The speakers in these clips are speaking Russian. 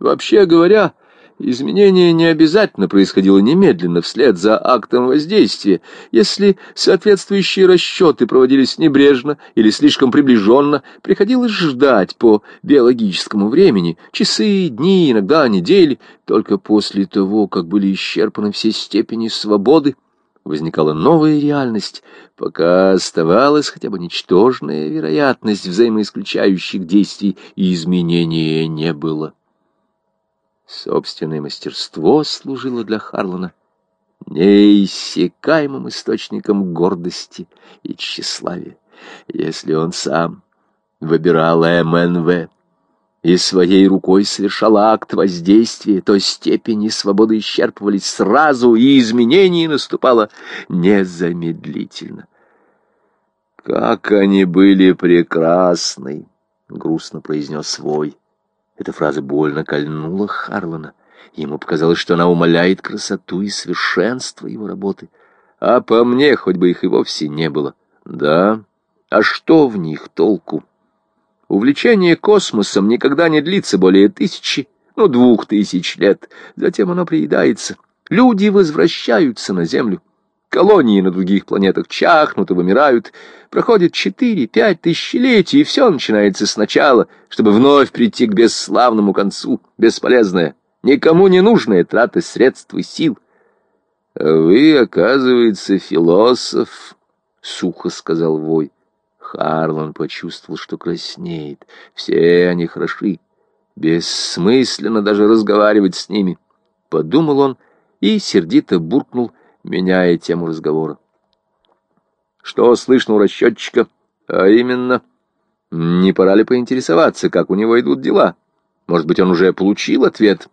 Вообще говоря, изменение не обязательно происходило немедленно вслед за актом воздействия, если соответствующие расчеты проводились небрежно или слишком приближенно, приходилось ждать по биологическому времени, часы, дни, иногда недели, только после того, как были исчерпаны все степени свободы, возникала новая реальность, пока оставалась хотя бы ничтожная вероятность взаимоисключающих действий, и изменения не было. Собственное мастерство служило для Харлана неиссякаемым источником гордости и тщеславия. Если он сам выбирал МНВ и своей рукой совершал акт воздействия, то степени свободы исчерпывались сразу, и изменение наступало незамедлительно. «Как они были прекрасны!» — грустно произнес свой. Эта фраза больно кольнула Харлана. Ему показалось, что она умаляет красоту и совершенство его работы. А по мне, хоть бы их и вовсе не было. Да, а что в них толку? Увлечение космосом никогда не длится более тысячи, ну, двух тысяч лет. Затем оно приедается. Люди возвращаются на Землю. Колонии на других планетах чахнут и вымирают. Проходит четыре-пять тысячелетий, и все начинается сначала, чтобы вновь прийти к бесславному концу. Бесполезная, никому не нужная трата средств и сил. — А вы, оказывается, философ, — сухо сказал Вой. Харлан почувствовал, что краснеет. Все они хороши. Бессмысленно даже разговаривать с ними. Подумал он и сердито буркнул — меняя тему разговора. Что слышно у расчетчика? А именно, не пора ли поинтересоваться, как у него идут дела? Может быть, он уже получил ответ?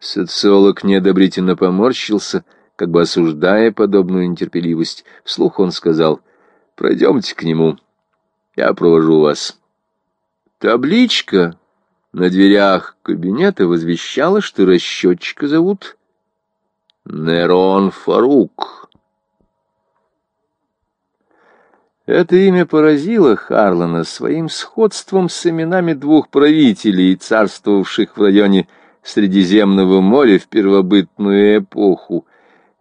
Социолог неодобрительно поморщился, как бы осуждая подобную нетерпеливость. Вслух он сказал, «Пройдемте к нему, я провожу вас». Табличка на дверях кабинета возвещала, что расчетчика зовут Нерон Фарук. Это имя поразило Харлана своим сходством с именами двух правителей, царствовавших в районе Средиземного моря в первобытную эпоху.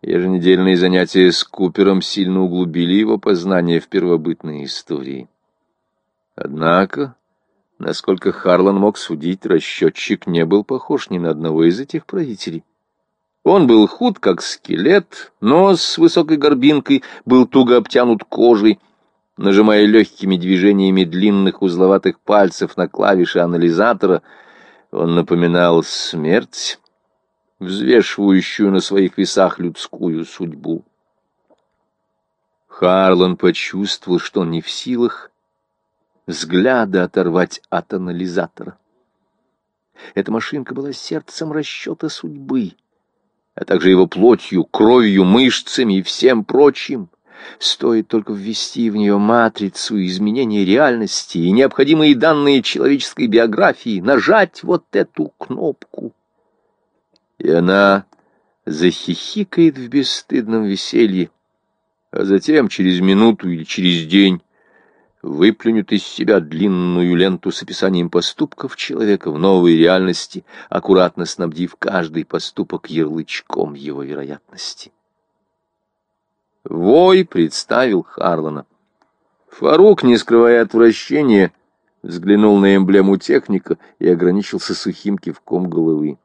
Еженедельные занятия с Купером сильно углубили его познание в первобытной истории. Однако, насколько Харлан мог судить, расчетчик не был похож ни на одного из этих правителей. Он был худ, как скелет, нос с высокой горбинкой был туго обтянут кожей. Нажимая легкими движениями длинных узловатых пальцев на клавиши анализатора, он напоминал смерть, взвешивающую на своих весах людскую судьбу. Харлан почувствовал, что не в силах взгляда оторвать от анализатора. Эта машинка была сердцем расчета судьбы а также его плотью, кровью, мышцами и всем прочим. Стоит только ввести в нее матрицу изменения реальности и необходимые данные человеческой биографии, нажать вот эту кнопку. И она захихикает в бесстыдном веселье, а затем через минуту или через день выплюнет из себя длинную ленту с описанием поступков человека в новой реальности, аккуратно снабдив каждый поступок ярлычком его вероятности. Вой представил Харлана. Фарук, не скрывая отвращения, взглянул на эмблему техника и ограничился сухим кивком головы.